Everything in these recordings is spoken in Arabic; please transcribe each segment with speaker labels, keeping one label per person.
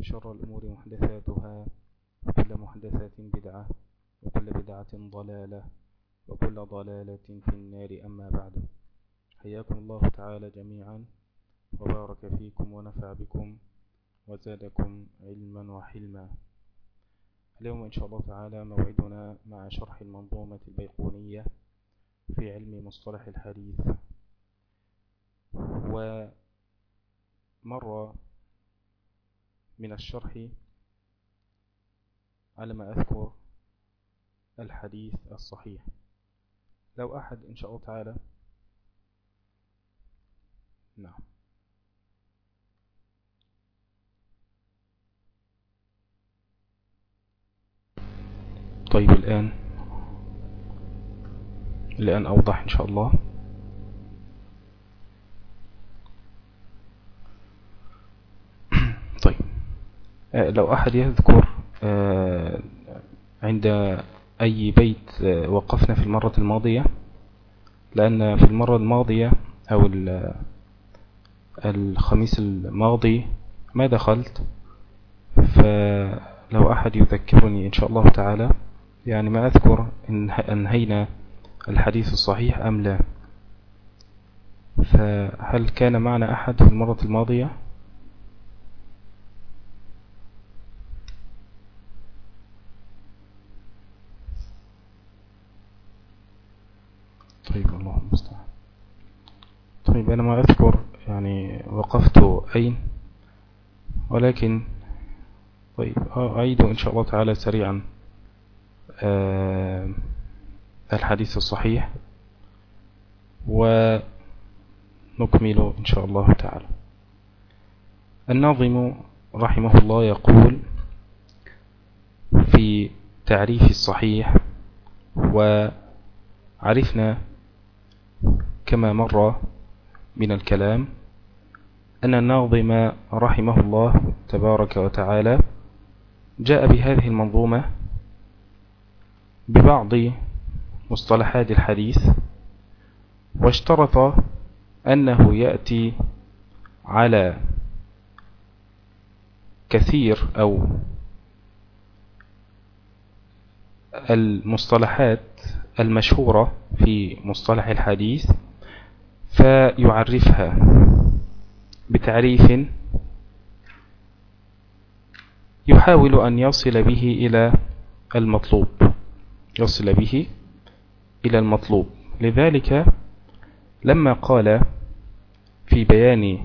Speaker 1: وشر الأمور محدثاتها وكل محدثات بدعة وكل بدعة ضلالة وكل ضلالة في النار أما بعد. حياكم الله تعالى جميعا وبارك فيكم ونفع بكم وزادكم علما وحلما. اليوم إن شاء الله تعالى موعدنا مع شرح المنظومة البيقونية في علم مصطلح الحديث. ومر من الشرح على ما أذكر الحديث الصحيح. لو أحد إن شاء الله تعالى. نعم. طيب الآن الآن أوضح إن شاء الله طيب آه، لو أحد يذكر آه، عند أي بيت آه، وقفنا في المرة الماضية لأن في المرة الماضية أو الخميس الماضي ما دخلت فلو أحد يذكرني إن شاء الله تعالى يعني ما أذكر إن أنهينا الحديث الصحيح أم لا. فهل كان معنا أحد في المرة الماضية طيب الله المستعان طيب أنا ما أذكر يعني وقفت أين ولكن طيب أعيد إن شاء الله تعالى سريعا آه، الحديث الصحيح ونكمل إن شاء الله تعالى. الناظم رحمه الله يقول في تعريف الصحيح وعرفنا كما مر من الكلام أن الناظم رحمه الله تبارك وتعالى جاء بهذه المنظومة ببعض مصطلحات الحديث واشترط أنه يأتي على كثير أو المصطلحات المشهورة في مصطلح الحديث فيعرفها. بتعريف يحاول أن يصل به إلى المطلوب. يصل به إلى المطلوب. لذلك لما قال في بيان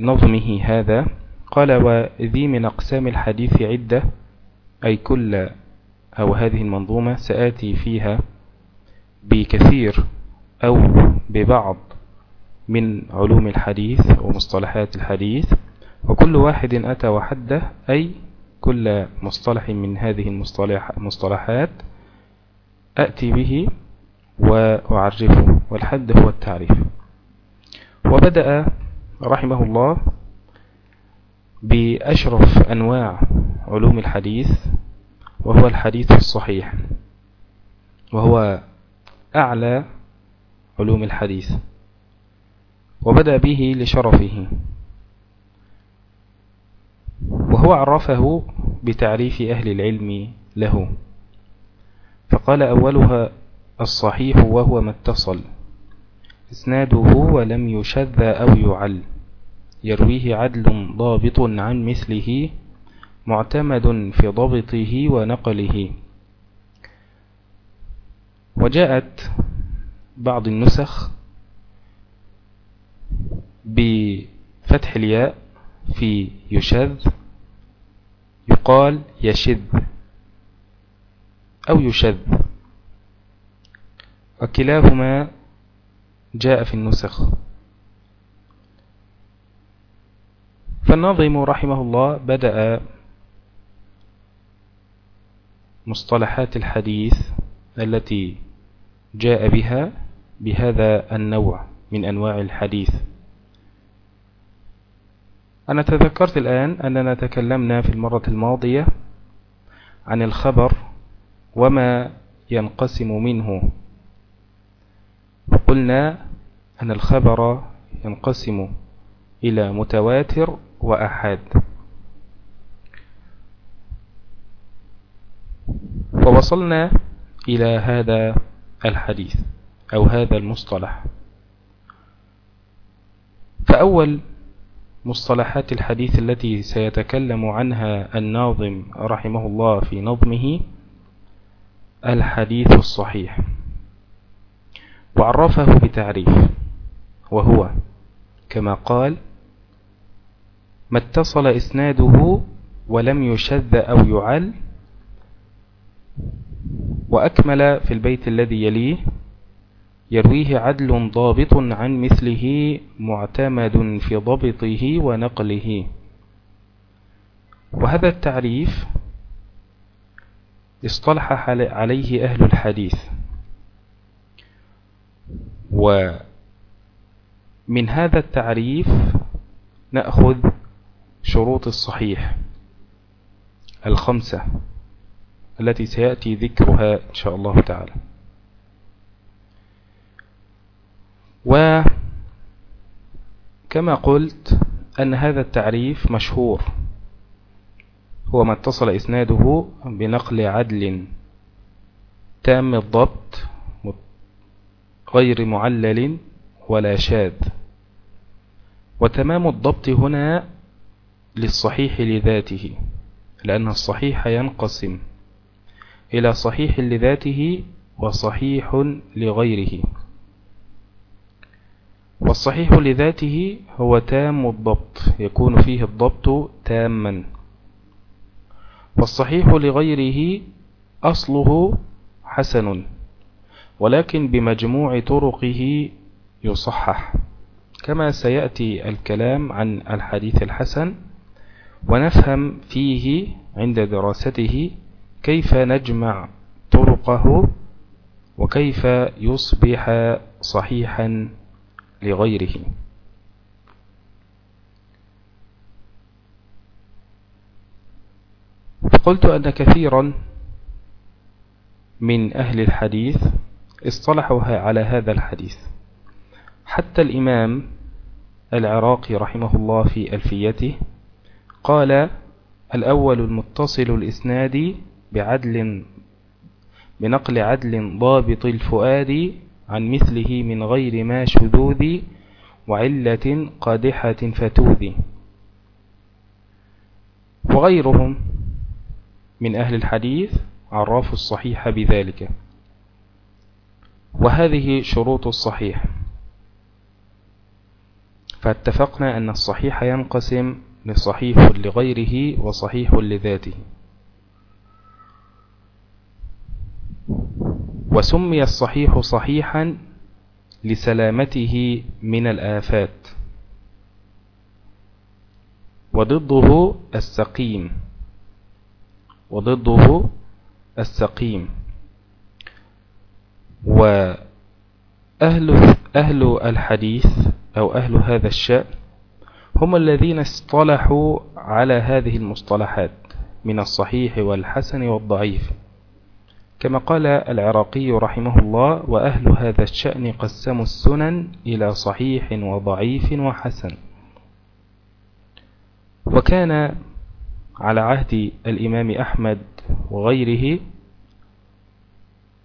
Speaker 1: نظمه هذا قال وذي من أقسام الحديث عدة أي كل أو هذه المنظومة سآتي فيها بكثير أو ببعض من علوم الحديث ومصطلحات الحديث وكل واحد أتى وحده أي كل مصطلح من هذه المصطلحات أتي به وأعرفه والحد هو التعريف. وبدأ رحمه الله بأشرف أنواع علوم الحديث وهو الحديث الصحيح وهو أعلى علوم الحديث. وبدأ به لشرفه. وهو عرفه بتعريف أهل العلم له. فقال أولها الصحيح وهو ما اتصل. إسناده ولم يشذ أو يعل. يرويه عدل ضابط عن مثله معتمد في ضبطه ونقله. وجاءت بعض النسخ بفتح الياء في يشذ يقال يشذ أو يشذ. وكلاهما جاء في النسخ. فالناظم رحمه الله بدأ مصطلحات الحديث التي جاء بها بهذا النوع من أنواع الحديث. أنا تذكرت الآن أننا تكلمنا في المرة الماضية عن الخبر وما ينقسم منه. وقلنا أن الخبر ينقسم إلى متواتر وأحاد. فوصلنا إلى هذا الحديث أو هذا المصطلح. فأول مصطلحات الحديث التي سيتكلم عنها الناظم رحمه الله في نظمه الحديث الصحيح. وعرفه بتعريف وهو كما قال ما اتصل إسناده ولم يشذ أو يعل وأكمل في البيت الذي يليه يرويه عدل ضابط عن مثله معتمد في ضبطه ونقله. وهذا التعريف اصطلح عليه أهل الحديث. ومن هذا التعريف نأخذ شروط الصحيح الخمسة التي سيأتي ذكرها إن شاء الله تعالى. وكما قلت أن هذا التعريف مشهور. هو ما اتصل إسناده بنقل عدل تام الضبط غير معلل ولا شاذ. وتمام الضبط هنا للصحيح لذاته لأن الصحيح ينقسم إلى صحيح لذاته وصحيح لغيره. والصحيح لذاته هو تام الضبط يكون فيه الضبط تاما. والصحيح لغيره أصله حسن ولكن بمجموع طرقه يصحح. كما سيأتي الكلام عن الحديث الحسن ونفهم فيه عند دراسته كيف نجمع طرقه وكيف يصبح صحيحا. لغيره. فقلت أن كثيرا من أهل الحديث اصطلحوا على هذا الحديث. حتى الإمام العراقي رحمه الله في ألفيته قال الأول المتصل الإسناد بعدل بنقل عدل ضابط الفؤاد عن مثله من غير ما شذوذ وعلة قادحة فتوذ. وغيرهم من أهل الحديث عرفوا الصحيح بذلك. وهذه شروط الصحيح. فاتفقنا أن الصحيح ينقسم لصحيح لغيره وصحيح لذاته. وسمي الصحيح صحيحا لسلامته من الآفات. وضده السقيم. وضده السقيم. وأهل أهل الحديث أو أهل هذا الشأن هم الذين اصطلحوا على هذه المصطلحات من الصحيح والحسن والضعيف. كما قال العراقي رحمه الله وأهل هذا الشأن قسموا السنن إلى صحيح وضعيف وحسن. وكان على عهد الإمام أحمد وغيره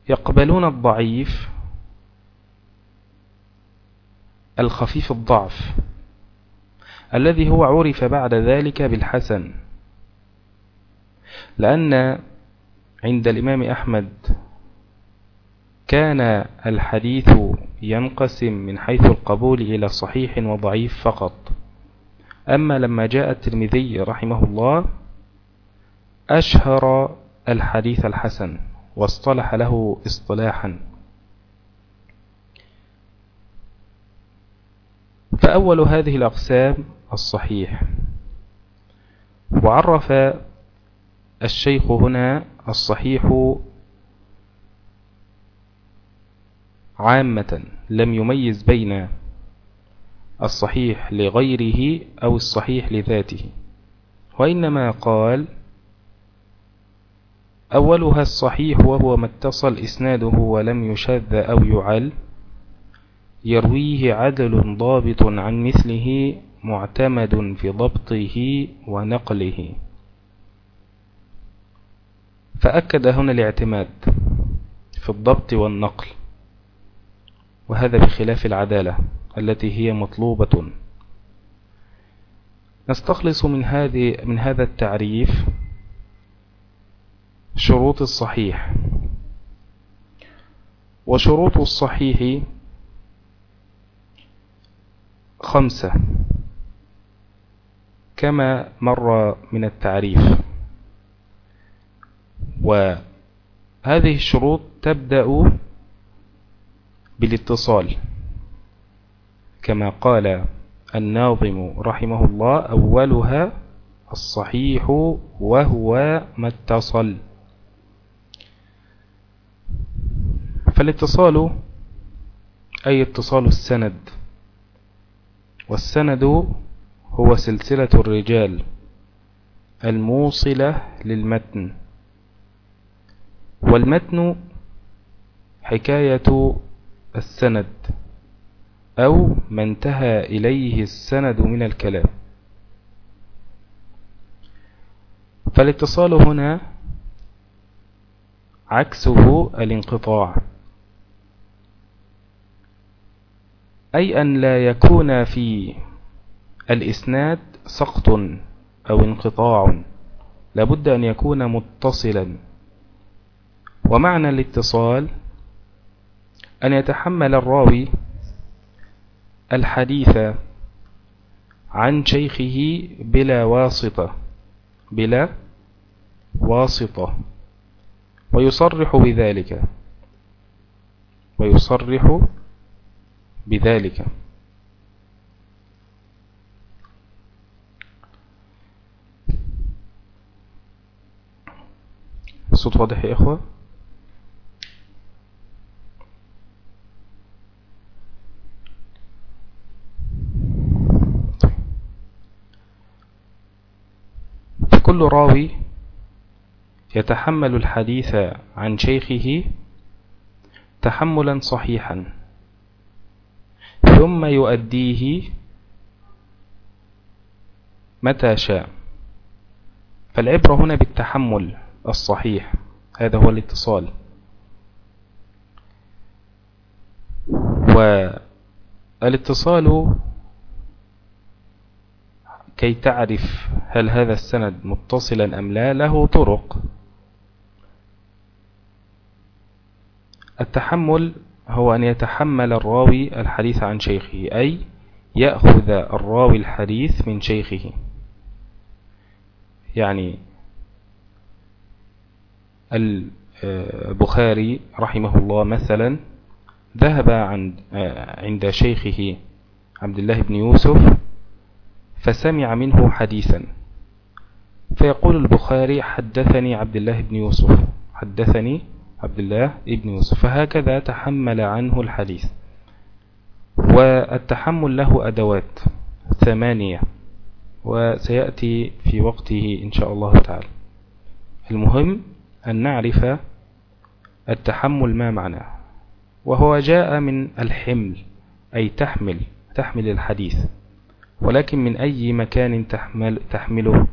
Speaker 1: يقبلون الضعيف الخفيف الضعف الذي هو عرف بعد ذلك بالحسن لأن عند الإمام أحمد. كان الحديث ينقسم من حيث القبول إلى صحيح وضعيف فقط. أما لما جاء الترمذي رحمه الله أشهر الحديث الحسن واصطلح له اصطلاحا. فأول هذه الأقسام الصحيح. وعرف الشيخ هنا الصحيح عامة لم يميز بين الصحيح لغيره أو الصحيح لذاته. وإنما قال أولها الصحيح وهو ما اتصل إسناده ولم يشذ أو يعل. يرويه عدل ضابط عن مثله معتمد في ضبطه ونقله. فأكد هنا الاعتماد في الضبط والنقل وهذا بخلاف العدالة التي هي مطلوبة. نستخلص من هذه من هذا التعريف شروط الصحيح. وشروط الصحيح خمسة كما مر من التعريف. وهذه الشروط تبدأ بالاتصال. كما قال الناظم رحمه الله أولها الصحيح وهو ما اتصل. فالاتصال أي اتصال السند. والسند هو سلسلة الرجال الموصلة للمتن. والمتن حكاية السند أو ما انتهى إليه السند من الكلام. فالاتصال هنا عكسه الانقطاع. أي أن لا يكون في الإسناد سقط أو انقطاع لابد أن يكون متصلا. ومعنى الاتصال أن يتحمل الراوي الحديث عن شيخه بلا واسطة بلا واسطة. ويصرح بذلك. ويصرح بذلك. الصوت واضح يا إخوة؟ راوي يتحمل الحديث عن شيخه تحملا صحيحا ثم يؤديه متى شاء. فالعبرة هنا بالتحمل الصحيح هذا هو الاتصال. والاتصال كي تعرف هل هذا السند متصلا أم لا له طرق. التحمل هو أن يتحمل الراوي الحديث عن شيخه أي يأخذ الراوي الحديث من شيخه. يعني البخاري رحمه الله مثلا ذهب عند شيخه عبد الله بن يوسف فسمع منه حديثا. فيقول البخاري حدثني عبد الله بن يوسف. حدثني عبد الله بن يوسف. فهكذا تحمل عنه الحديث. والتحمل له أدوات ثمانية وسيأتي في وقته إن شاء الله تعالى. المهم أن نعرف التحمل ما معناه وهو جاء من الحمل أي تحمل تحمل الحديث. ولكن من أي مكان تحمل تحمله؟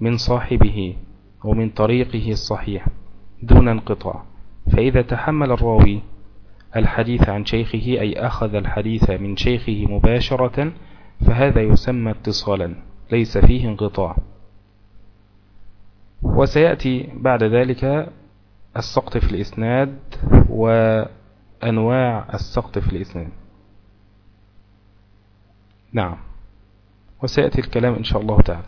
Speaker 1: من صاحبه ومن طريقه الصحيح دون انقطاع. فإذا تحمل الراوي الحديث عن شيخه أي أخذ الحديث من شيخه مباشرة فهذا يسمى اتصالا ليس فيه انقطاع. وسيأتي بعد ذلك السقط في الإسناد وأنواع السقط في الإسناد. نعم. وسيأتي الكلام إن شاء الله تعالى.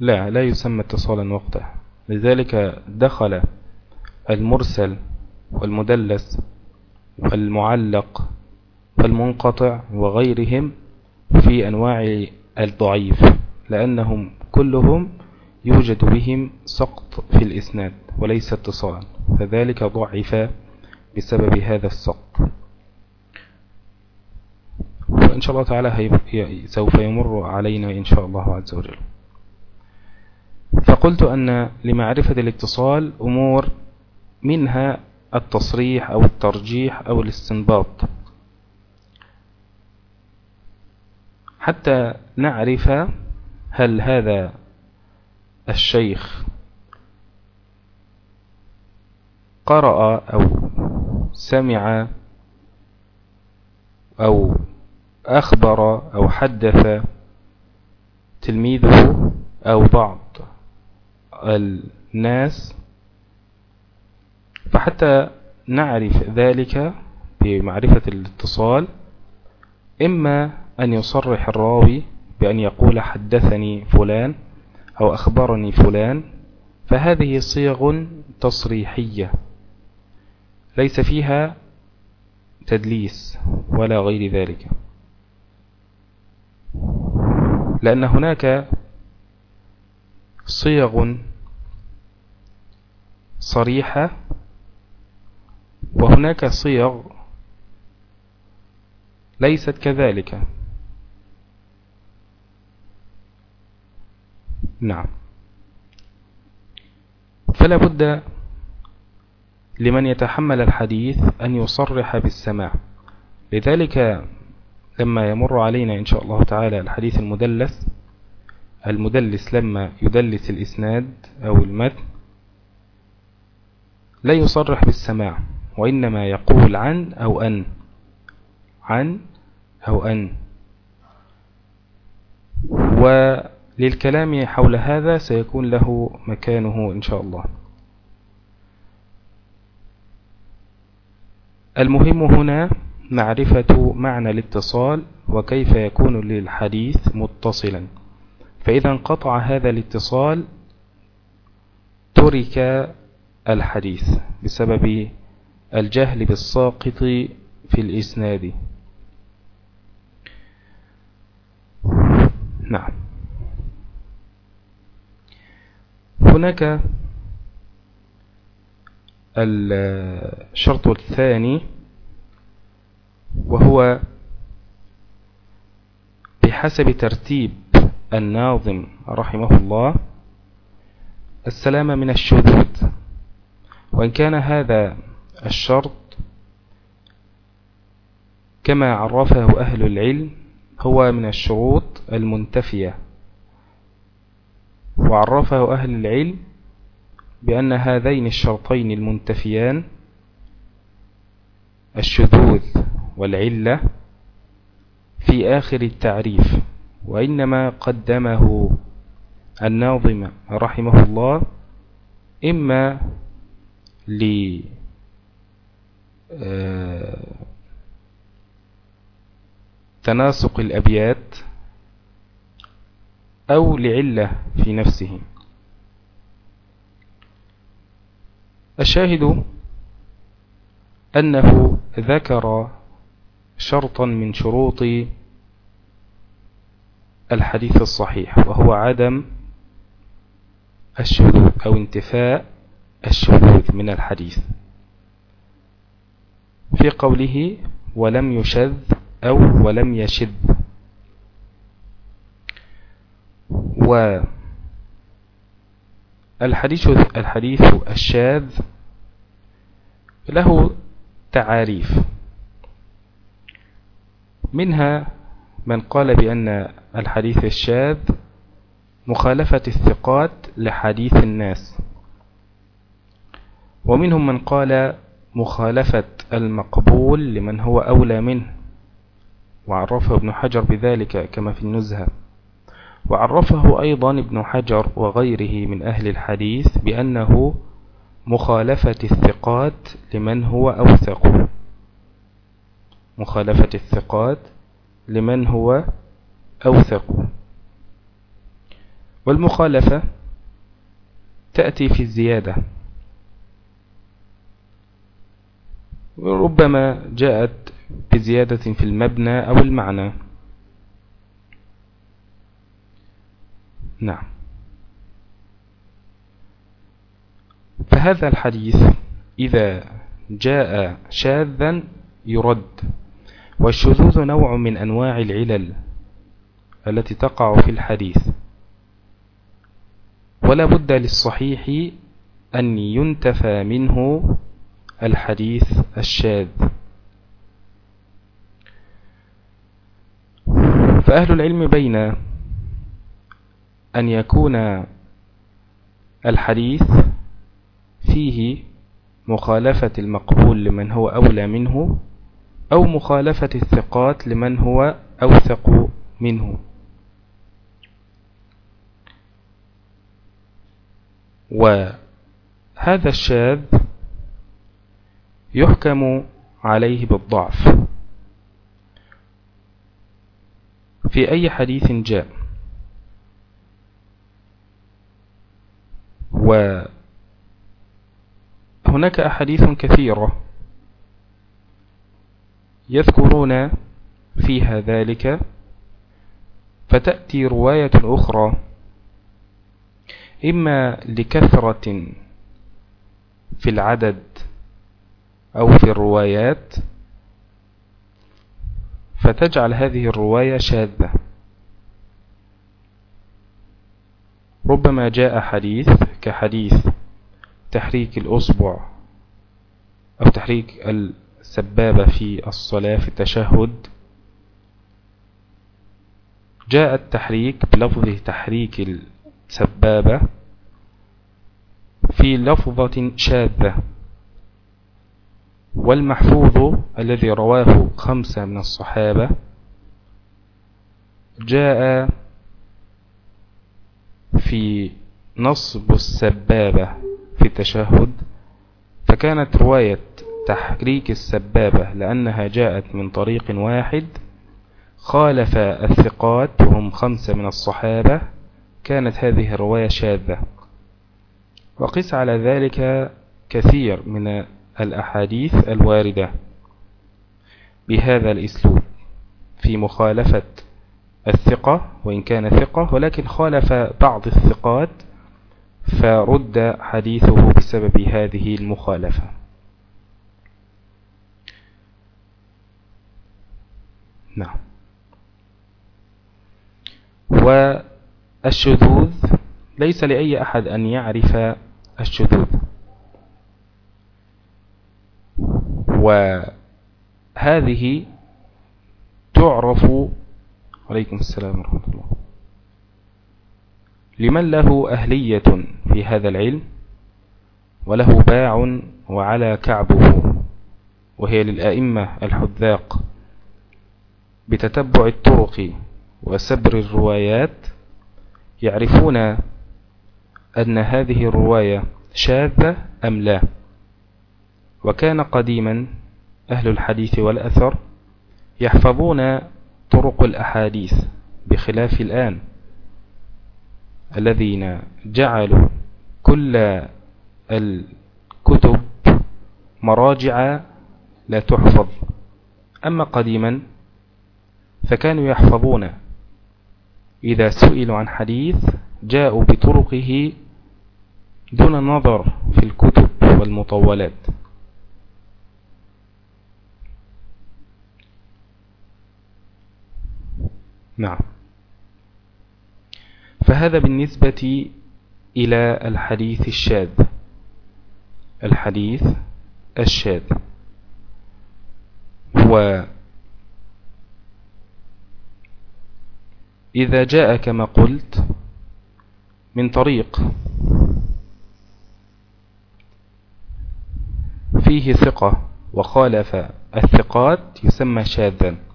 Speaker 1: لا لا يسمى اتصالا وقته لذلك دخل المرسل والمدلس والمعلق والمنقطع وغيرهم في أنواع الضعيف لأنهم كلهم يوجد بهم سقط في الإسناد وليس اتصال فذلك ضعف بسبب هذا السقط وإن شاء الله تعالى سوف يمر علينا إن شاء الله عز وجل. فقلت أن لمعرفة الاتصال أمور منها التصريح أو الترجيح أو الاستنباط. حتى نعرف هل هذا الشيخ قرأ أو سمع أو أخبر أو حدث تلميذه أو بعض الناس فحتى نعرف ذلك بمعرفة الاتصال إما أن يصرح الراوي بأن يقول حدثني فلان أو أخبرني فلان فهذه صيغ تصريحية. ليس فيها تدليس ولا غير ذلك. لأن هناك صيغ صريحة وهناك صيغ ليست كذلك. نعم. فلا بد لمن يتحمل الحديث أن يصرح بالسماع. لذلك لما يمر علينا إن شاء الله تعالى الحديث المدلس المدلس لما يدلس الإسناد أو المتن لا يصرح بالسماع وإنما يقول عن أو أن عن أو أن. وللكلام حول هذا سيكون له مكانه إن شاء الله. المهم هنا معرفة معنى الاتصال وكيف يكون للحديث متصلا. فإذا انقطع هذا الاتصال ترك الحديث بسبب الجهل بالساقط في الإسناد. نعم. هناك الشرط الثاني وهو بحسب ترتيب الناظم رحمه الله السلامة من الشذوذ. وإن كان هذا الشرط كما عرفه أهل العلم هو من الشروط المنتفية. وعرفه أهل العلم بأن هذين الشرطين المنتفيان الشذوذ والعلة في آخر التعريف وإنما قدمه الناظم رحمه الله إما ل آه، تناسق الأبيات أو لعلة في نفسه الشاهد أنه ذكر شرطا من شروط الحديث الصحيح وهو عدم الشذوذ أو انتفاء الشذوذ من الحديث. في قوله ولم يشذ أو ولم يشذ. والحديث الحديث الشاذ له تعاريف. منها من قال بأن الحديث الشاذ مخالفة الثقات لحديث الناس. ومنهم من قال مخالفة المقبول لمن هو أولى منه وعرفه ابن حجر بذلك كما في النزهة. وعرفه أيضا ابن حجر وغيره من أهل الحديث بأنه مخالفة الثقات لمن هو أوثق. مخالفة الثقات لمن هو أوثق. والمخالفة تأتي في الزيادة. ربما جاءت بزيادة في المبنى أو المعنى. نعم. فهذا الحديث إذا جاء شاذا يرد والشذوذ نوع من أنواع العلل التي تقع في الحديث. ولا بد للصحيح أن ينتفى منه الحديث الشاذ. فأهل العلم بين أن يكون الحديث فيه مخالفة المقبول لمن هو أولى منه أو مخالفة الثقات لمن هو أوثق منه. وهذا الشاذ يحكم عليه بالضعف. في أي حديث جاء وهناك أحاديث كثيرة يذكرون فيها ذلك فتأتي رواية أخرى إما لكثرة في العدد أو في الروايات فتجعل هذه الرواية شاذة. ربما جاء حديث كحديث تحريك الأصبع أو تحريك السبابة في الصلاة في التشهد. جاء التحريك بلفظ تحريك السبابة في لفظة شاذة والمحفوظ الذي رواه خمسة من الصحابة جاء في نصب السبابة في التشهد فكانت رواية تحريك السبابة لأنها جاءت من طريق واحد خالف الثقات وهم خمسة من الصحابة كانت هذه الرواية شاذة. وقس على ذلك كثير من الأحاديث الواردة بهذا الإسلوب في مخالفة الثقة وإن كان ثقة ولكن خالف بعض الثقات فرد حديثه بسبب هذه المخالفة. نعم. والشذوذ ليس لأي أحد أن يعرف الشذوذ. وهذه تعرف عليكم السلام ورحمة الله. لمن له أهلية في هذا العلم وله باع وعلى كعبه وهي للأئمة الحذاق بتتبع الطرق وسبر الروايات يعرفون أن هذه الرواية شاذة أم لا. وكان قديما أهل الحديث والأثر يحفظون طرق الأحاديث بخلاف الآن الذين جعلوا كل الكتب مراجع لا تحفظ. أما قديما فكانوا يحفظون. إذا سئلوا عن حديث جاءوا بطرقه دون النظر في الكتب والمطولات. نعم. فهذا بالنسبة إلى الحديث الشاذ. الحديث الشاذ. هو إذا جاء كما قلت من طريق فيه ثقة وخالف الثقات يسمى شاذا.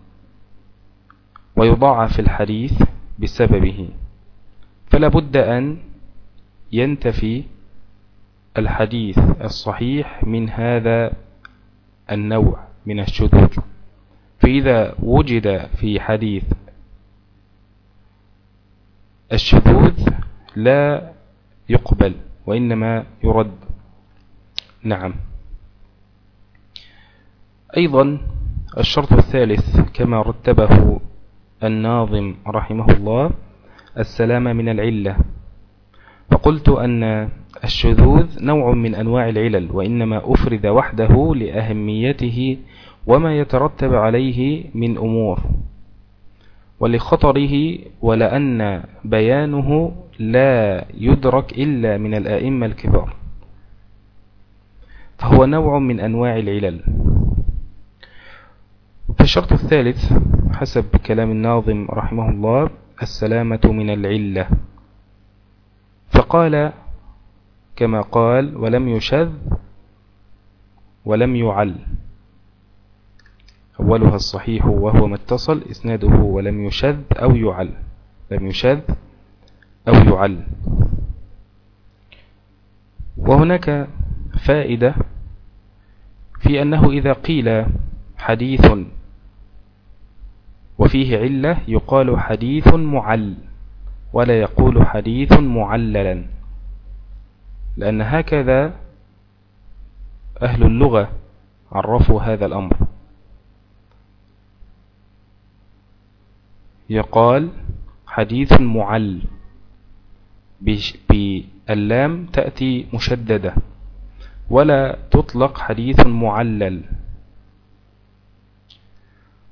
Speaker 1: ويضاعف الحديث بسببه. فلا بد أن ينتفي الحديث الصحيح من هذا النوع من الشذوذ. فإذا وجد في حديث الشذوذ لا يقبل وإنما يرد. نعم. أيضا الشرط الثالث كما رتبه الناظم رحمه الله السلام من العلة. فقلت أن الشذوذ نوع من أنواع العلل وإنما أفرد وحده لأهميته وما يترتب عليه من أمور. ولخطره ولأن بيانه لا يدرك إلا من الآئمة الكبار. فهو نوع من أنواع العلل. فالشرط الثالث حسب كلام الناظم رحمه الله السلامة من العلة. فقال كما قال ولم يشذ ولم يعل أولها الصحيح وهو ما اتصل إسناده ولم يشذ أو يعل لم يشذ أو يعل وهناك فائدة في أنه إذا قيل حديث وفيه علة يقال حديث معل ولا يقول حديث معللا لأن هكذا أهل اللغة عرفوا هذا الأمر. يقال حديث معل باللام تأتي مشددة ولا تطلق حديث معلل.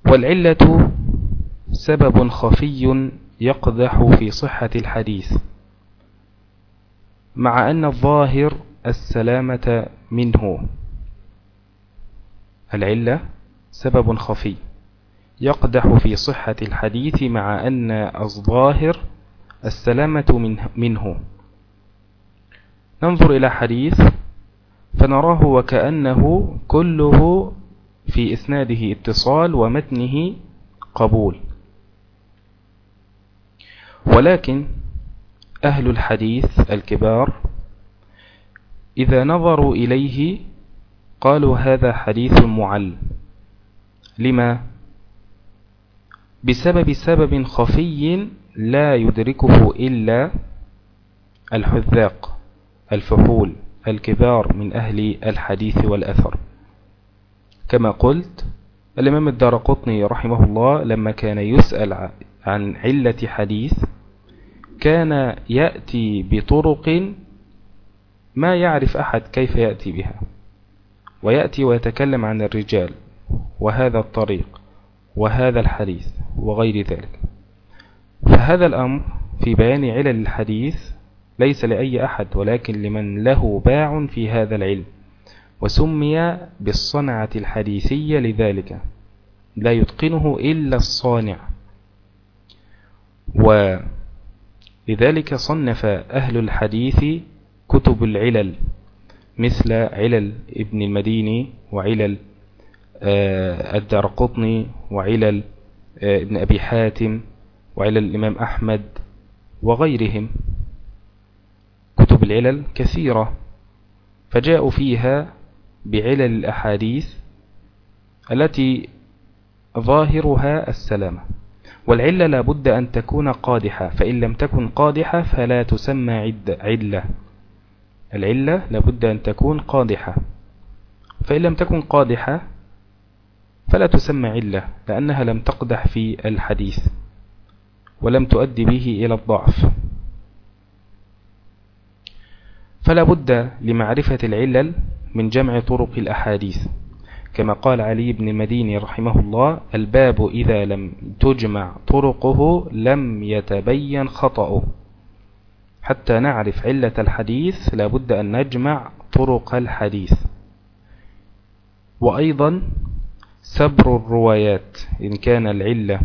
Speaker 1: والعلة سبب خفي يقدح في صحة الحديث مع أن الظاهر السلامة منه. العلة سبب خفي يقدح في صحة الحديث مع أن الظاهر السلامة منه. ننظر إلى حديث فنراه وكأنه كله في إسناده اتصال ومتنه قبول. ولكن أهل الحديث الكبار إذا نظروا إليه قالوا هذا حديث معل. لما؟ بسبب سبب خفي لا يدركه إلا الحذاق الفحول الكبار من أهل الحديث والأثر. كما قلت الإمام الدار قطني رحمه الله لما كان يسأل عن علة حديث كان يأتي بطرق ما يعرف أحد كيف يأتي بها ويأتي ويتكلم عن الرجال وهذا الطريق وهذا الحديث وغير ذلك. فهذا الأمر في بيان علل الحديث ليس لأي أحد ولكن لمن له باع في هذا العلم وسمي بالصنعة الحديثية لذلك لا يتقنه إلا الصانع. ولذلك صنف أهل الحديث كتب العلل مثل علل ابن المديني وعلل آه، الدار قطني وعلل آه، ابن أبي حاتم وعلل الإمام أحمد وغيرهم. كتب العلل كثيرة فجاءوا فيها بعلل الأحاديث التي ظاهرها السلامة. والعلة لابد أن تكون قادحة فإن لم تكن قادحة فلا تسمى عد علة. العلة لابد أن تكون قادحة. فإن لم تكن قادحة فلا تسمى علة لأنها لم تقدح في الحديث ولم تؤدي به إلى الضعف. فلا بد لمعرفة العلل من جمع طرق الأحاديث. كما قال علي بن المديني رحمه الله الباب إذا لم تجمع طرقه لم يتبين خطأه. حتى نعرف علة الحديث لابد أن نجمع طرق الحديث. وأيضا سبر الروايات إن كان العلة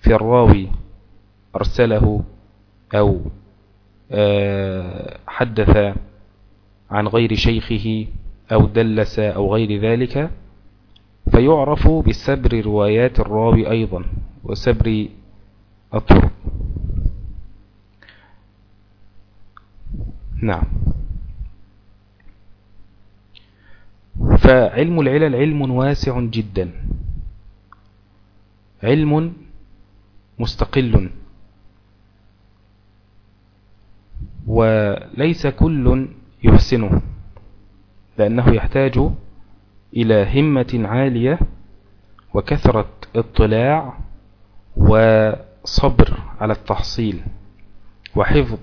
Speaker 1: في الراوي أرسله أو آه، حدث عن غير شيخه أو دلس أو غير ذلك فيعرف بسبر روايات الراوي أيضا وسبر الطرق. نعم. فعلم العلل علم واسع جدا. علم مستقل. وليس كل يحسنه لأنه يحتاج إلى همة عالية وكثرة اطلاع وصبر على التحصيل وحفظ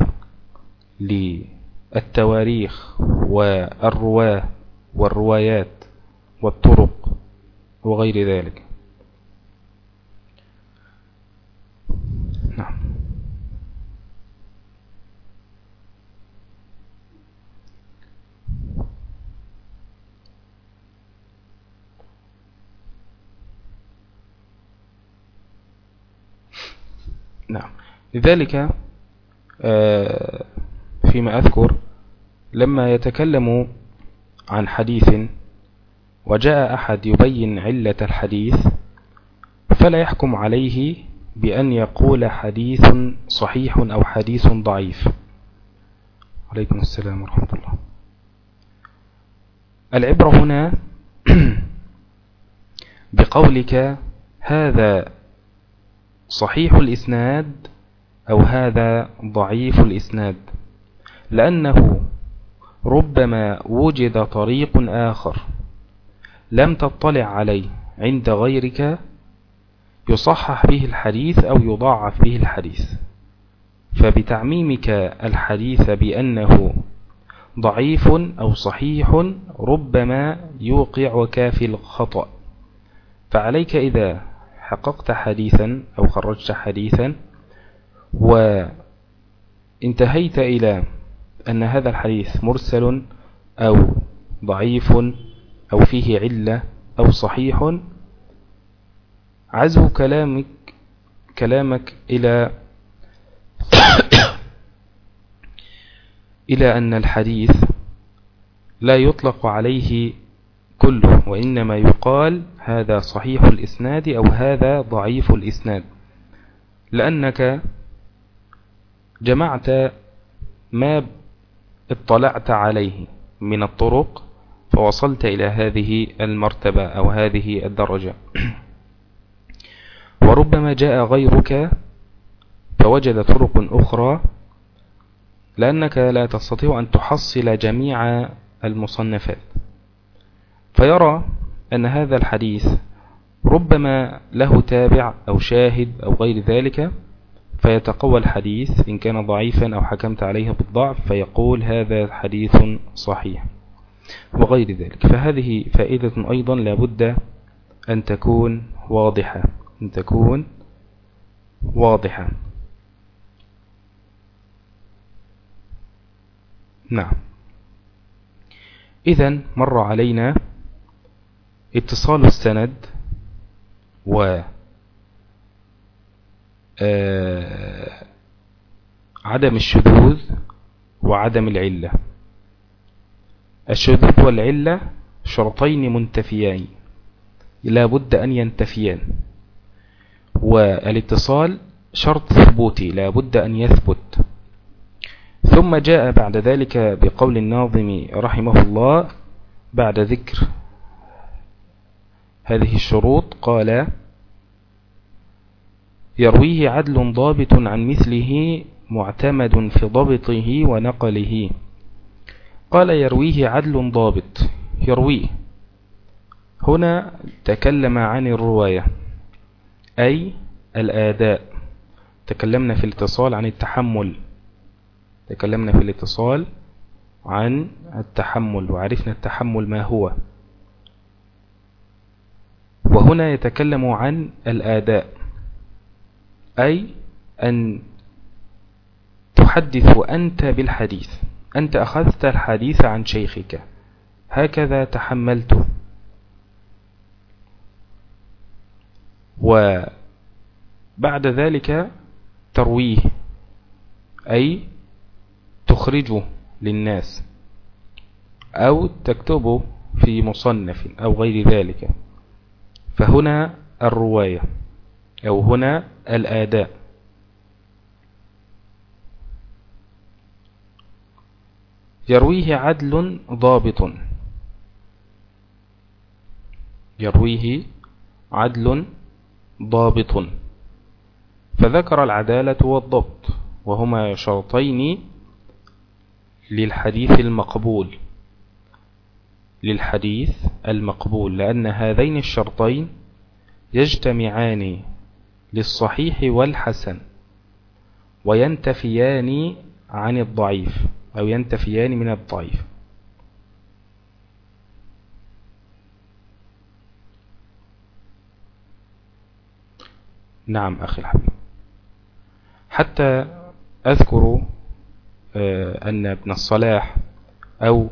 Speaker 1: للتواريخ والرواة والروايات والطرق وغير ذلك نعم نعم. لذلك آه، فيما أذكر لما يتكلم عن حديث وجاء أحد يبين علة الحديث فلا يحكم عليه بأن يقول حديث صحيح أو حديث ضعيف. عليكم السلام ورحمة الله. العبرة هنا بقولك هذا صحيح الإسناد أو هذا ضعيف الإسناد؟ لأنه ربما وجد طريق آخر لم تطلع عليه عند غيرك يصحح به الحديث أو يضاعف به الحديث. فبتعميمك الحديث بأنه ضعيف أو صحيح ربما يوقع وكافي الخطأ. فعليك إذا حققت حديثا أو خرجت حديثا وانتهيت إلى أن هذا الحديث مرسل أو ضعيف أو فيه علة أو صحيح. عزو كلامك كلامك إلى إلى أن الحديث لا يطلق عليه كله وإنما يقال هذا صحيح الإسناد أو هذا ضعيف الإسناد. لأنك جمعت ما اطلعت عليه من الطرق فوصلت إلى هذه المرتبة أو هذه الدرجة. وربما جاء غيرك فوجد طرق أخرى لأنك لا تستطيع أن تحصل جميع المصنفات. فيرى أن هذا الحديث ربما له تابع أو شاهد أو غير ذلك فيتقوى الحديث إن كان ضعيفا أو حكمت عليه بالضعف فيقول هذا حديث صحيح وغير ذلك. فهذه فائدة أيضا لابد أن تكون واضحة أن تكون واضحة. نعم. إذا مر علينا اتصال السند و آه، عدم الشذوذ وعدم العلة. الشذوذ والعلة شرطين منتفيان لا بد أن ينتفيان. والاتصال شرط ثبوتي لا بد أن يثبت. ثم جاء بعد ذلك بقول الناظم رحمه الله بعد ذكر. هذه الشروط قال يرويه عدل ضابط عن مثله معتمد في ضبطه ونقله. قال يرويه عدل ضابط يرويه. هنا تكلم عن الرواية أي الآداء. تكلمنا في الاتصال عن التحمل. تكلمنا في الاتصال عن التحمل وعرفنا التحمل ما هو. وهنا يتكلم عن الآداء أي أن تحدث أنت بالحديث أنت أخذت الحديث عن شيخك هكذا تحملته. وبعد ذلك ترويه أي تخرجه للناس أو تكتبه في مصنف أو غير ذلك. فهنا الرواية أو هنا الآداء. يرويه عدل ضابط. يرويه عدل ضابط. فذكر العدالة والضبط وهما شرطين للحديث المقبول. للحديث المقبول لأن هذين الشرطين يجتمعان للصحيح والحسن وينتفيان عن الضعيف أو ينتفيان من الضعيف. نعم أخي الحبيب. حتى أذكر آه، أن ابن الصلاح أو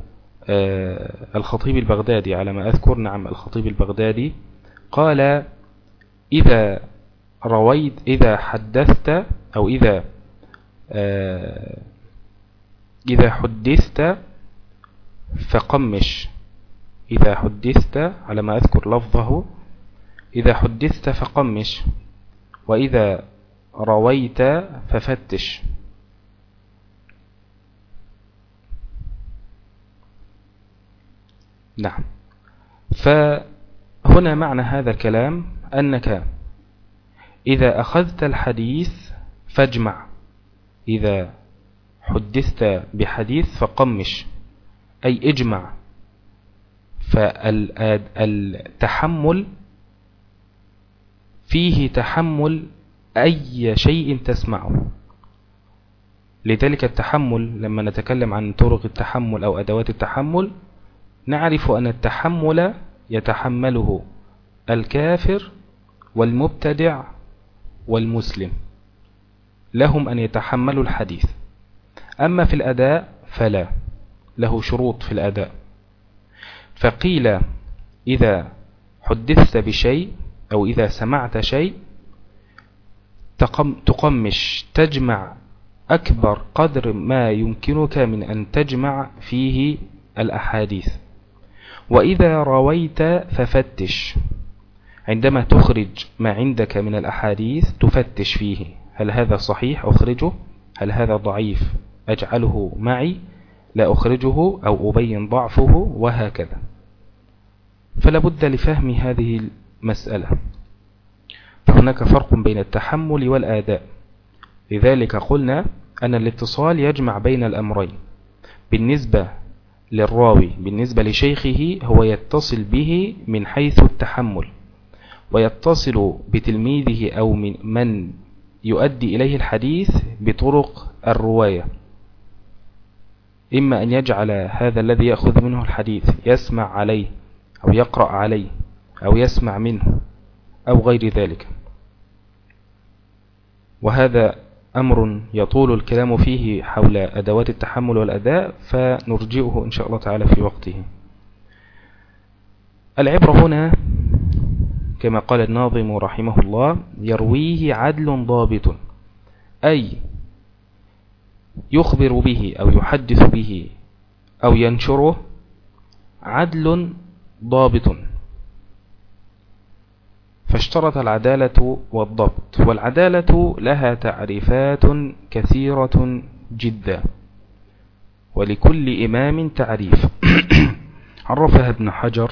Speaker 1: الخطيب البغدادي على ما أذكر نعم الخطيب البغدادي قال إذا رويت إذا حدثت أو إذا آه، إذا حدثت فقمش. إذا حدثت على ما أذكر لفظه إذا حدثت فقمش. وإذا رويت ففتش. نعم. فهنا معنى هذا الكلام أنك إذا أخذت الحديث فاجمع إذا حدثت بحديث فقمش أي اجمع. فالتحمل فيه تحمل أي شيء تسمعه. لذلك التحمل لما نتكلم عن طرق التحمل أو أدوات التحمل نعرف أن التحمل يتحمله الكافر والمبتدع والمسلم. لهم أن يتحملوا الحديث. أما في الأداء فلا له شروط في الأداء. فقيل إذا حدثت بشيء أو إذا سمعت شيء تقمش تجمع أكبر قدر ما يمكنك من أن تجمع فيه الأحاديث. وإذا رويت ففتش. عندما تخرج ما عندك من الأحاديث تفتش فيه. هل هذا صحيح؟ أخرجه. هل هذا ضعيف؟ أجعله معي. لا أخرجه أو أبين ضعفه وهكذا. فلا بد لفهم هذه المسألة. فهناك فرق بين التحمل والآداء. لذلك قلنا أن الاتصال يجمع بين الأمرين. بالنسبة للراوي بالنسبة لشيخه هو يتصل به من حيث التحمل ويتصل بتلميذه أو من, من يؤدي إليه الحديث بطرق الرواية. إما أن يجعل هذا الذي يأخذ منه الحديث يسمع عليه أو يقرأ عليه أو يسمع منه أو غير ذلك. وهذا أمر يطول الكلام فيه حول أدوات التحمل والأداء فنرجئه إن شاء الله تعالى في وقته. العبرة هنا كما قال الناظم رحمه الله يرويه عدل ضابط أي يخبر به أو يحدث به أو ينشره عدل ضابط. فاشترط العدالة والضبط والعدالة لها تعريفات كثيرة جدا ولكل إمام تعريف. عرفها ابن حجر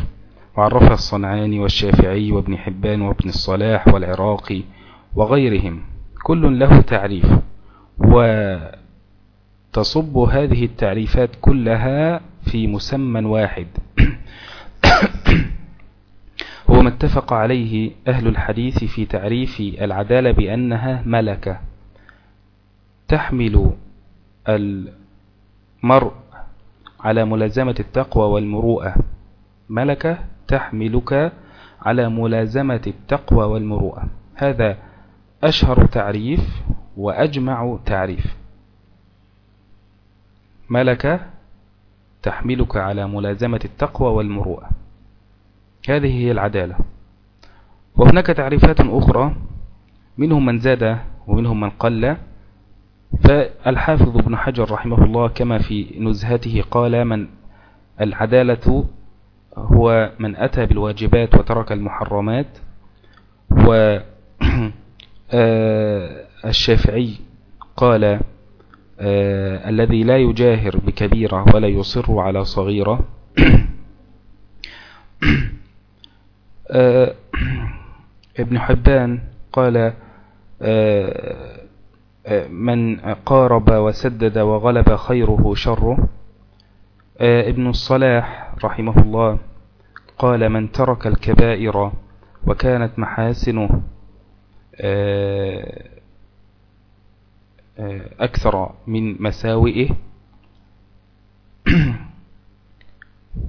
Speaker 1: وعرفها الصنعاني والشافعي وابن حبان وابن الصلاح والعراقي وغيرهم كل له تعريف. وتصب هذه التعريفات كلها في مسمى واحد. هو ما اتفق عليه أهل الحديث في تعريف العدالة بأنها ملكة. تحمل المرء على ملازمة التقوى والمروءة. ملكة تحملك على ملازمة التقوى والمروءة. هذا أشهر تعريف وأجمع تعريف. ملكة تحملك على ملازمة التقوى والمروءة. هذه هي العدالة. وهناك تعريفات أخرى منهم من زاد ومنهم من قل. فالحافظ ابن حجر رحمه الله كما في نزهته قال من العدالة هو من أتى بالواجبات وترك المحرمات. و آه، الشافعي قال آه، الذي لا يجاهر بكبيرة ولا يصر على صغيرة آه، ابن حبان قال من قارب وسدد وغلب خيره شره. ابن الصلاح رحمه الله قال من ترك الكبائر وكانت محاسنه آه، آه، أكثر من مساوئه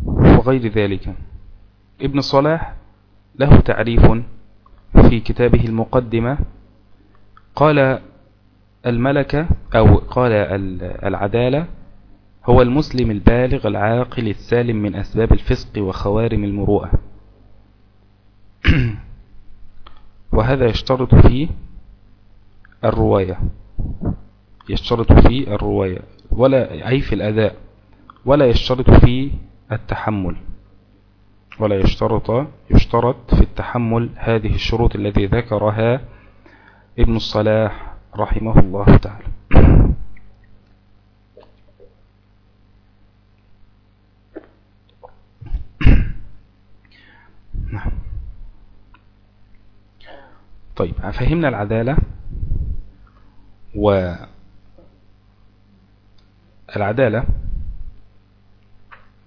Speaker 1: وغير ذلك. ابن صلاح له تعريف في كتابه المقدمة. قال الملكة أو قال العدالة هو المسلم البالغ العاقل السالم من أسباب الفسق وخوارم المروءة. وهذا يشترط فيه الرواية. يشترط فيه الرواية. ولا أي في الأداء. ولا يشترط فيه التحمل. ولا يشترط يشترط في التحمل هذه الشروط التي ذكرها ابن الصلاح رحمه الله تعالى. نعم. طيب فهمنا العدالة و العدالة.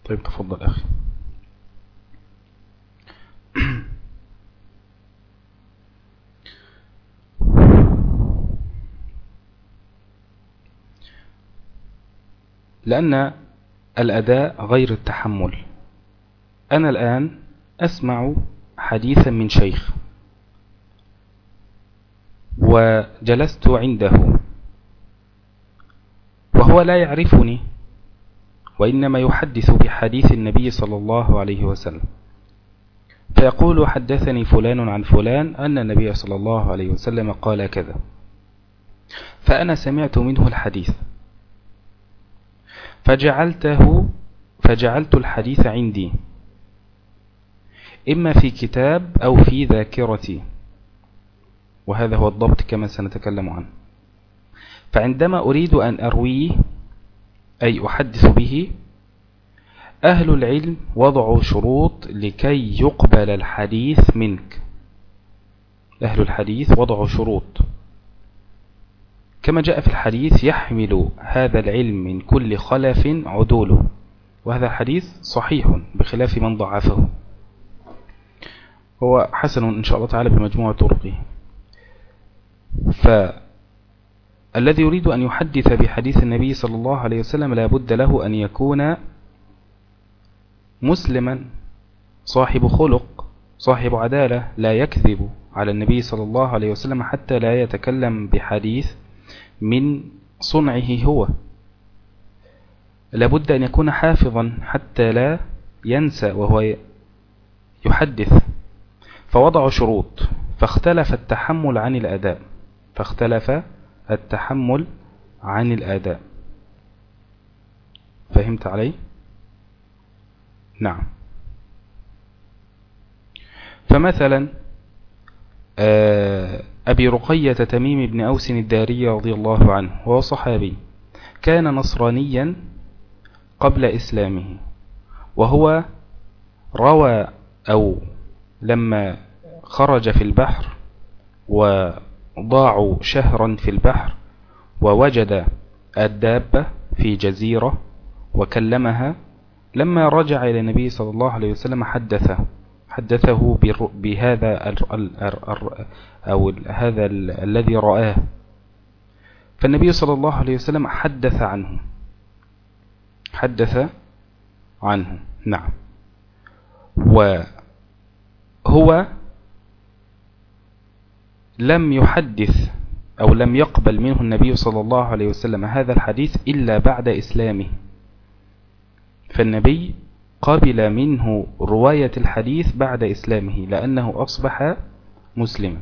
Speaker 1: طيب تفضل أخي. لأن الأداء غير التحمل. أنا الآن أسمع حديثا من شيخ. وجلست عنده. وهو لا يعرفني. وإنما يحدث بحديث النبي صلى الله عليه وسلم. فيقول حدثني فلان عن فلان أن النبي صلى الله عليه وسلم قال كذا. فأنا سمعت منه الحديث. فجعلته فجعلت الحديث عندي. إما في كتاب أو في ذاكرتي. وهذا هو الضبط كما سنتكلم عنه. فعندما أريد أن أرويه أي أحدث به أهل العلم وضعوا شروط لكي يقبل الحديث منك. أهل الحديث وضعوا شروط. كما جاء في الحديث يحمل هذا العلم من كل خلف عدوله. وهذا حديث صحيح بخلاف من ضعفه. هو حسن إن شاء الله تعالى بمجموع طرقه. فالذي يريد أن يحدث بحديث النبي صلى الله عليه وسلم لا بد له أن يكون مسلما صاحب خلق صاحب عدالة لا يكذب على النبي صلى الله عليه وسلم حتى لا يتكلم بحديث من صنعه هو. لابد أن يكون حافظا حتى لا ينسى وهو يحدث. فوضع شروط. فاختلف التحمل عن الأداء. فاختلف التحمل عن الأداء. فهمت علي؟ نعم. فمثلا آه، أبي رقية تميم بن أوس الداري رضي الله عنه وهو صحابي كان نصرانيا قبل إسلامه وهو روى أو لما خرج في البحر وضاعوا شهرا في البحر ووجد الدابة في جزيرة وكلمها لما رجع إلى النبي صلى الله عليه وسلم حدثه حدثه بهذا أو هذا الذي رآه. فالنبي صلى الله عليه وسلم حدث عنه. حدث عنه. نعم. وهو لم يحدث أو لم يقبل منه النبي صلى الله عليه وسلم هذا الحديث إلا بعد إسلامه. فالنبي قبل منه رواية الحديث بعد إسلامه لأنه أصبح مسلما.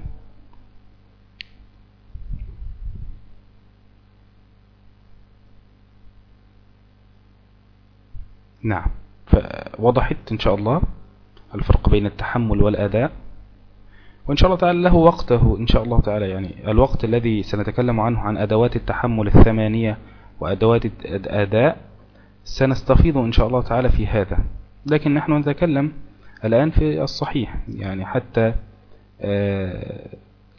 Speaker 1: نعم. فوضحت إن شاء الله الفرق بين التحمل والأداء وإن شاء الله تعالى له وقته إن شاء الله تعالى يعني الوقت الذي سنتكلم عنه عن أدوات التحمل الثمانية وأدوات الأداء سنستفيض إن شاء الله تعالى في هذا. لكن نحن نتكلم الآن في الصحيح. يعني حتى آه،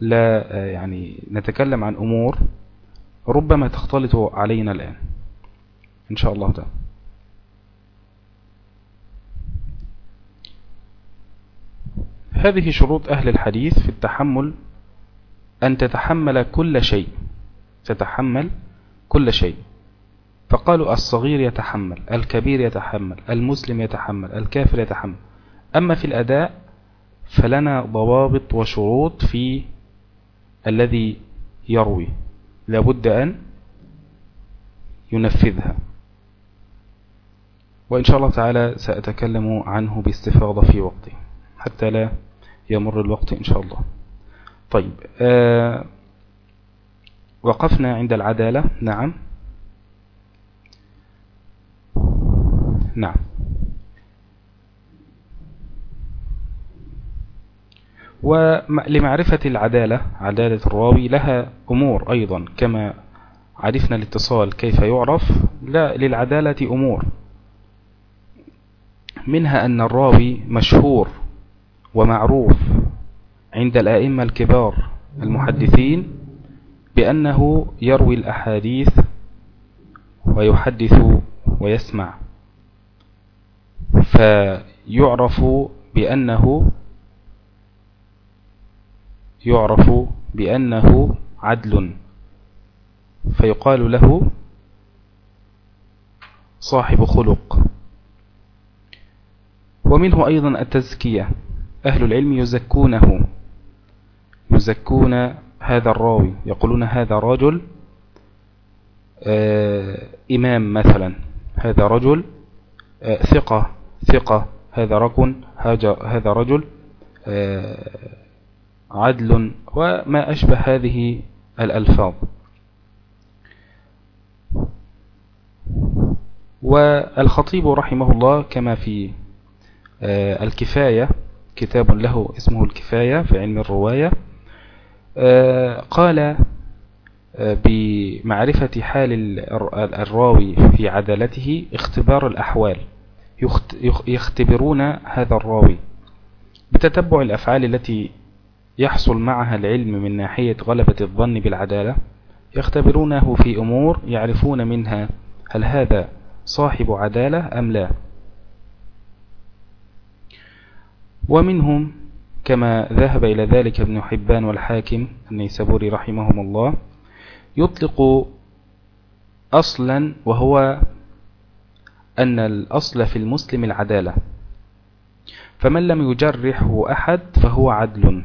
Speaker 1: لا آه، يعني نتكلم عن أمور ربما تختلط علينا الآن. إن شاء الله تعالى. هذه شروط أهل الحديث في التحمل أن تتحمل كل شيء. تتحمل كل شيء. فقالوا الصغير يتحمل الكبير يتحمل المسلم يتحمل الكافر يتحمل. أما في الأداء فلنا ضوابط وشروط في الذي يروي. لابد أن ينفذها. وإن شاء الله تعالى سأتكلم عنه باستفاضة في وقته حتى لا يمر الوقت إن شاء الله. طيب آه وقفنا عند العدالة. نعم. نعم. ولمعرفة العدالة عدالة الراوي لها أمور أيضا كما عرفنا الاتصال كيف يعرف لا للعدالة أمور. منها أن الراوي مشهور ومعروف عند الآئمة الكبار المحدثين بأنه يروي الأحاديث ويحدث ويسمع. فيعرف بأنه يعرف بأنه عدل. فيقال له صاحب خلق. ومنه أيضا التزكية. أهل العلم يزكونه. يزكون هذا الراوي. يقولون هذا رجل آه إمام مثلا. هذا رجل آه ثقة. ثقة. هذا رجل هذا رجل آه عدل وما أشبه هذه الألفاظ. والخطيب رحمه الله كما في آه، الكفاية كتاب له اسمه الكفاية في علم الرواية آه، قال بمعرفة حال الراوي في عدالته اختبار الأحوال. يختبرون هذا الراوي بتتبع الأفعال التي يحصل معها العلم من ناحية غلبة الظن بالعدالة يختبرونه في أمور يعرفون منها هل هذا صاحب عدالة أم لا. ومنهم كما ذهب إلى ذلك ابن حبان والحاكم النيسابوري رحمهم الله يطلق أصلا وهو أن الأصل في المسلم العدالة. فمن لم يجرحه أحد فهو عدل.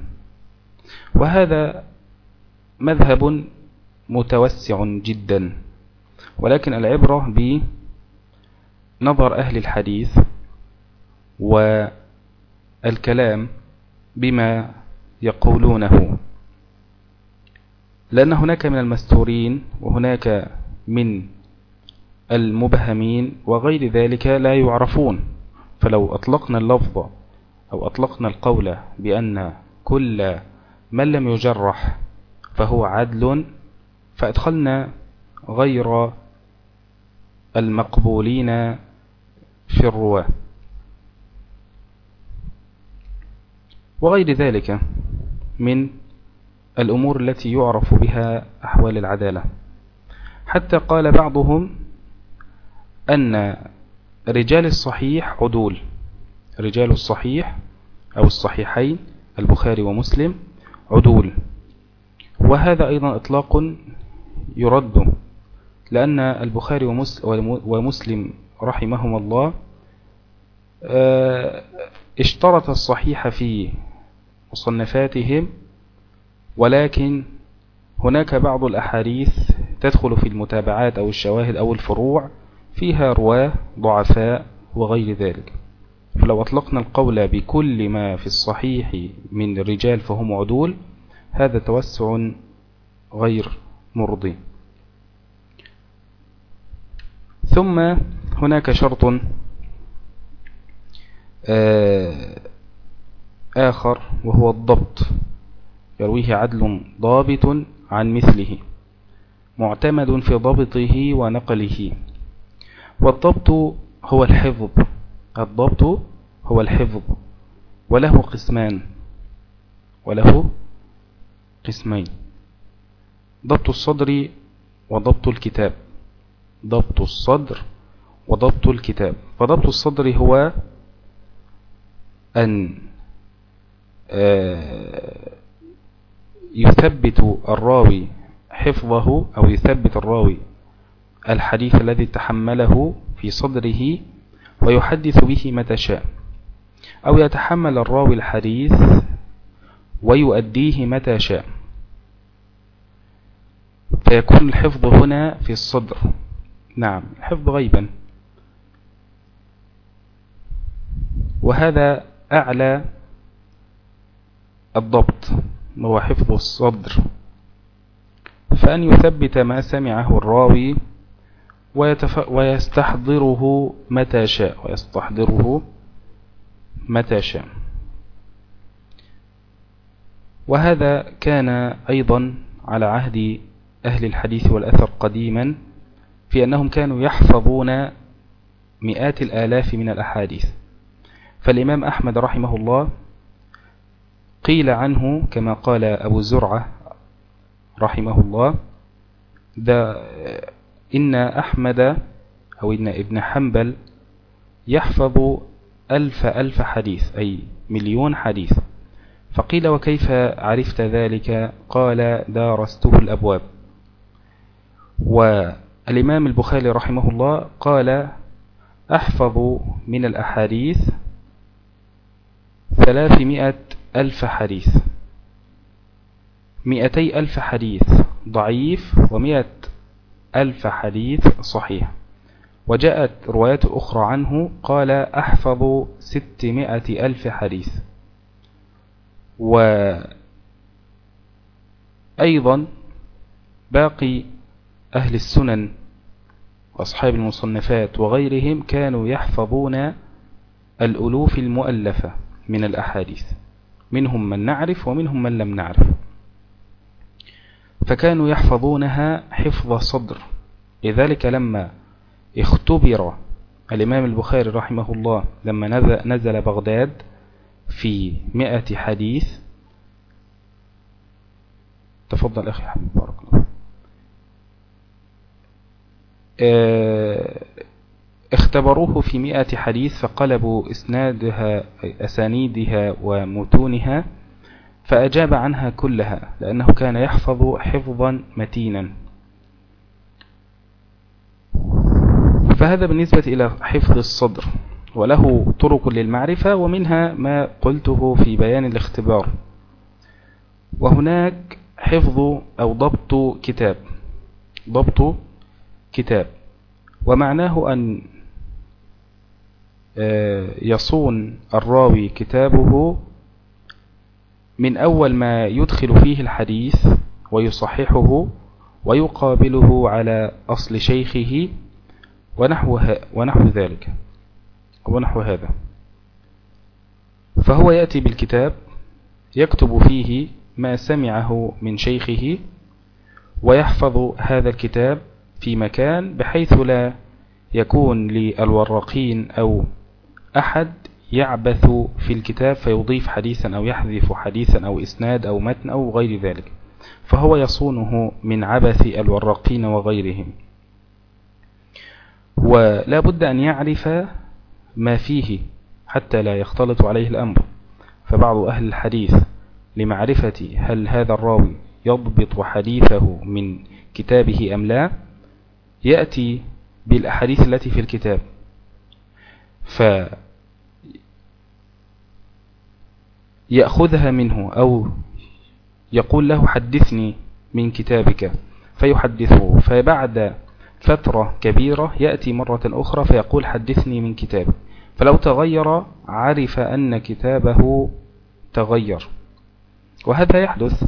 Speaker 1: وهذا مذهب متوسع جدا ولكن العبرة بنظر أهل الحديث والكلام بما يقولونه. لأن هناك من المستورين وهناك من المبهمين وغير ذلك لا يعرفون. فلو أطلقنا اللفظ أو أطلقنا القول بأن كل من لم يجرح فهو عدل فأدخلنا غير المقبولين في الرواة. وغير ذلك من الأمور التي يعرف بها أحوال العدالة. حتى قال بعضهم أن رجال الصحيح عدول. رجال الصحيح أو الصحيحين البخاري ومسلم عدول. وهذا أيضا إطلاق يرد لأن البخاري ومسلم رحمهما الله آه، اشترط الصحيح في مصنفاتهم ولكن هناك بعض الأحاديث تدخل في المتابعات أو الشواهد أو الفروع فيها رواة ضعفاء وغير ذلك. فلو أطلقنا القول بكل ما في الصحيح من رجال فهم عدول هذا توسع غير مرضي. ثم هناك شرط آه، آخر وهو الضبط. يرويه عدل ضابط عن مثله معتمد في ضبطه ونقله. والضبط هو الحفظ. الضبط هو الحفظ. وله قسمان. وله قسمين. ضبط الصدر وضبط الكتاب. ضبط الصدر وضبط الكتاب. فضبط الصدر هو أن آه، يثبت الراوي حفظه أو يثبت الراوي الحديث الذي تحمله في صدره ويحدث به متى شاء أو يتحمل الراوي الحديث ويؤديه متى شاء فيكون الحفظ هنا في الصدر. نعم الحفظ غيبا. وهذا أعلى الضبط هو حفظ الصدر. فأن يثبت ما سمعه الراوي ويتف... ويستحضره متى شاء ويستحضره متى شاء. وهذا كان أيضا على عهد أهل الحديث والأثر قديما في أنهم كانوا يحفظون مئات الآلاف من الأحاديث. فالإمام أحمد رحمه الله قيل عنه كما قال أبو زرعة رحمه الله إن أحمد أو إن ابن حنبل يحفظ ألف ألف حديث أي مليون حديث. فقيل وكيف عرفت ذلك؟ قال دارسته الأبواب. والإمام البخاري رحمه الله قال أحفظ من الأحاديث ثلاثمائة ألف حديث. مئتي ألف حديث ضعيف ومئة ألف حديث صحيح. وجاءت روايات أخرى عنه قال أحفظ ستمائة ألف حديث. وأيضا باقي أهل السنن وأصحاب المصنفات وغيرهم كانوا يحفظون الألوف المؤلفة من الأحاديث. منهم من نعرف ومنهم من لم نعرف. فكانوا يحفظونها حفظ صدر. لذلك لما اختبر الإمام البخاري رحمه الله لما نزل بغداد في مئة حديث تفضل أخي حبيب بارك الله آه، اختبروه في مئة حديث فقلبوا إسنادها أسانيدها ومتونها. فأجاب عنها كلها لأنه كان يحفظ حفظا متينا. فهذا بالنسبة إلى حفظ الصدر وله طرق للمعرفة ومنها ما قلته في بيان الاختبار. وهناك حفظ أو ضبط كتاب ضبط كتاب. ومعناه أن آه، يصون الراوي كتابه من أول ما يدخل فيه الحديث ويصححه ويقابله على أصل شيخه ونحو, ونحو ذلك ونحو هذا. فهو يأتي بالكتاب يكتب فيه ما سمعه من شيخه ويحفظ هذا الكتاب في مكان بحيث لا يكون للورقين أو أحد يعبث في الكتاب فيضيف حديثا أو يحذف حديثا أو إسناد أو متن أو غير ذلك. فهو يصونه من عبث الورقين وغيرهم. ولا بد أن يعرف ما فيه حتى لا يختلط عليه الأمر. فبعض أهل الحديث لمعرفة هل هذا الراوي يضبط حديثه من كتابه أم لا يأتي بالأحاديث التي في الكتاب. فيأخذها منه أو يقول له حدثني من كتابك فيحدثه. فبعد فترة كبيرة يأتي مرة أخرى فيقول حدثني من كتابك. فلو تغير عرف أن كتابه تغير. وهذا يحدث.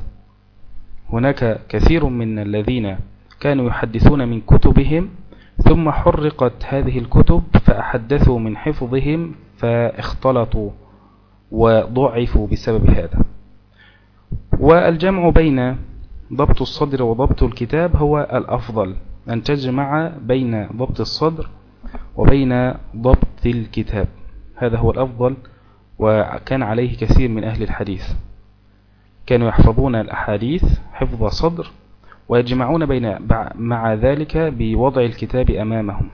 Speaker 1: هناك كثير من الذين كانوا يحدثون من كتبهم ثم حرقت هذه الكتب فأحدثوا من حفظهم فاختلطوا. وضعفوا بسبب هذا. والجمع بين ضبط الصدر وضبط الكتاب هو الأفضل أن تجمع بين ضبط الصدر وبين ضبط الكتاب. هذا هو الأفضل وكان عليه كثير من أهل الحديث. كانوا يحفظون الأحاديث حفظ صدر ويجمعون بين مع ذلك بوضع الكتاب أمامهم.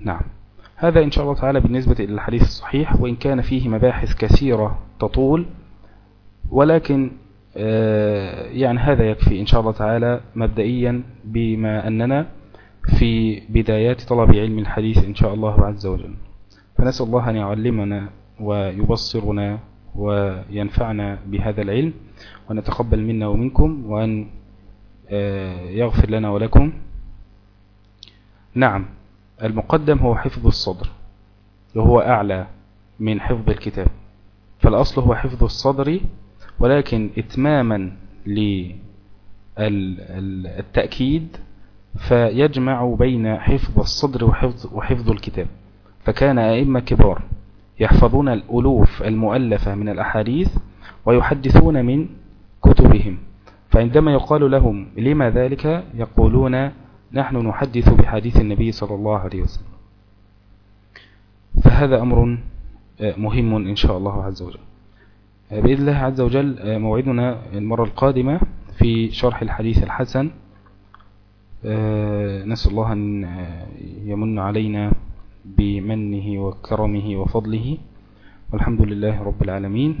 Speaker 1: نعم. هذا إن شاء الله تعالى بالنسبة إلى الحديث الصحيح وإن كان فيه مباحث كثيرة تطول ولكن آه، يعني هذا يكفي إن شاء الله تعالى مبدئيا بما أننا في بدايات طلب علم الحديث إن شاء الله عز وجل. فنسأل الله أن يعلمنا ويبصرنا وينفعنا بهذا العلم ونتقبل منا ومنكم وأن آه، يغفر لنا ولكم. نعم. المقدم هو حفظ الصدر وهو أعلى من حفظ الكتاب. فالأصل هو حفظ الصدر ولكن إتماما للتأكيد فيجمع بين حفظ الصدر وحفظ, وحفظ الكتاب. فكان أئمة كبار يحفظون الألوف المؤلفة من الأحاديث ويحدثون من كتبهم. فعندما يقال لهم لما ذلك يقولون نحن نحدث بحديث النبي صلى الله عليه وسلم. فهذا أمر مهم إن شاء الله عز وجل. بإذن الله عز وجل موعدنا المرة القادمة في شرح الحديث الحسن. نسأل الله أن يمن علينا بمنه وكرمه وفضله. والحمد لله رب العالمين.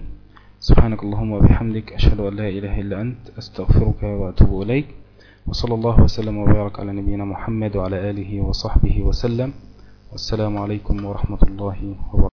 Speaker 1: سبحانك اللهم وبحمدك أشهد أن لا إله إلا أنت أستغفرك وأتوب إليك. وصلى الله وسلم وبارك على نبينا محمد وعلى آله وصحبه وسلم. والسلام عليكم ورحمة الله وبركاته.